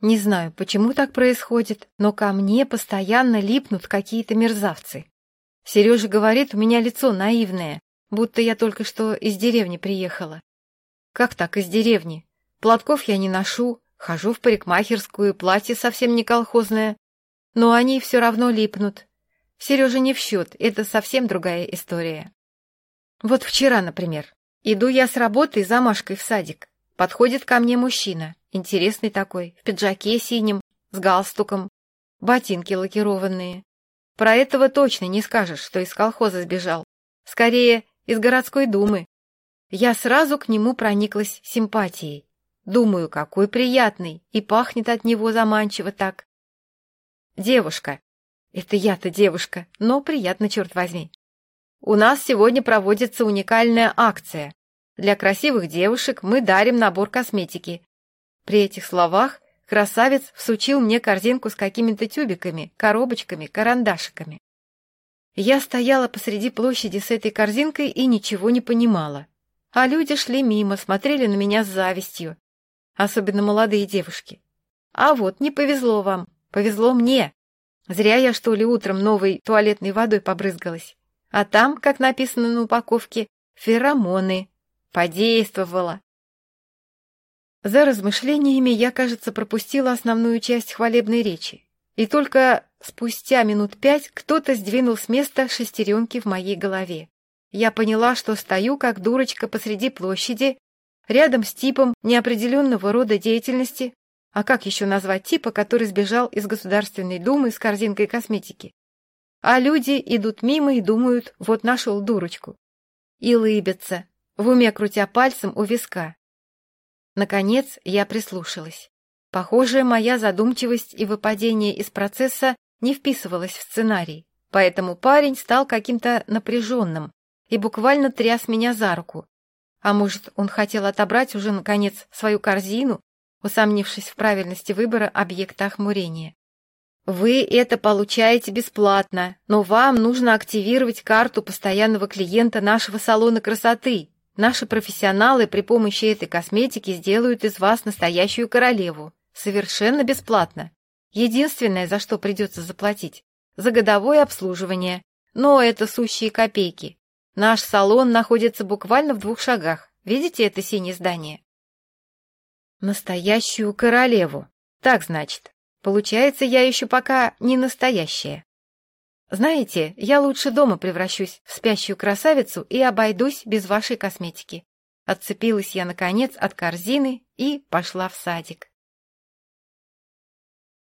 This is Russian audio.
Не знаю, почему так происходит, но ко мне постоянно липнут какие-то мерзавцы. Сережа говорит, у меня лицо наивное, будто я только что из деревни приехала. Как так из деревни? Платков я не ношу, хожу в парикмахерскую, платье совсем не колхозное. Но они все равно липнут. Сережа не в счет, это совсем другая история. Вот вчера, например, иду я с работы за Машкой в садик. Подходит ко мне мужчина, интересный такой, в пиджаке синем, с галстуком, ботинки лакированные. Про этого точно не скажешь, что из колхоза сбежал. Скорее, из городской думы. Я сразу к нему прониклась симпатией. Думаю, какой приятный, и пахнет от него заманчиво так. Девушка. Это я-то девушка, но приятно, черт возьми. У нас сегодня проводится уникальная акция. Для красивых девушек мы дарим набор косметики. При этих словах красавец всучил мне корзинку с какими-то тюбиками, коробочками, карандашиками. Я стояла посреди площади с этой корзинкой и ничего не понимала. А люди шли мимо, смотрели на меня с завистью. Особенно молодые девушки. А вот, не повезло вам, повезло мне. Зря я, что ли, утром новой туалетной водой побрызгалась. А там, как написано на упаковке, феромоны. Подействовала. За размышлениями я, кажется, пропустила основную часть хвалебной речи. И только спустя минут пять кто-то сдвинул с места шестеренки в моей голове. Я поняла, что стою, как дурочка, посреди площади, рядом с типом неопределенного рода деятельности, а как еще назвать типа, который сбежал из Государственной Думы с корзинкой косметики? А люди идут мимо и думают, вот нашел дурочку. И лыбятся, в уме крутя пальцем у виска. Наконец я прислушалась. Похоже, моя задумчивость и выпадение из процесса не вписывалась в сценарий, поэтому парень стал каким-то напряженным и буквально тряс меня за руку. А может, он хотел отобрать уже, наконец, свою корзину, усомнившись в правильности выбора объекта охмурения. Вы это получаете бесплатно, но вам нужно активировать карту постоянного клиента нашего салона красоты, Наши профессионалы при помощи этой косметики сделают из вас настоящую королеву. Совершенно бесплатно. Единственное, за что придется заплатить, за годовое обслуживание. Но это сущие копейки. Наш салон находится буквально в двух шагах. Видите это синее здание? Настоящую королеву. Так значит. Получается, я еще пока не настоящая. Знаете, я лучше дома превращусь в спящую красавицу и обойдусь без вашей косметики. Отцепилась я, наконец, от корзины и пошла в садик.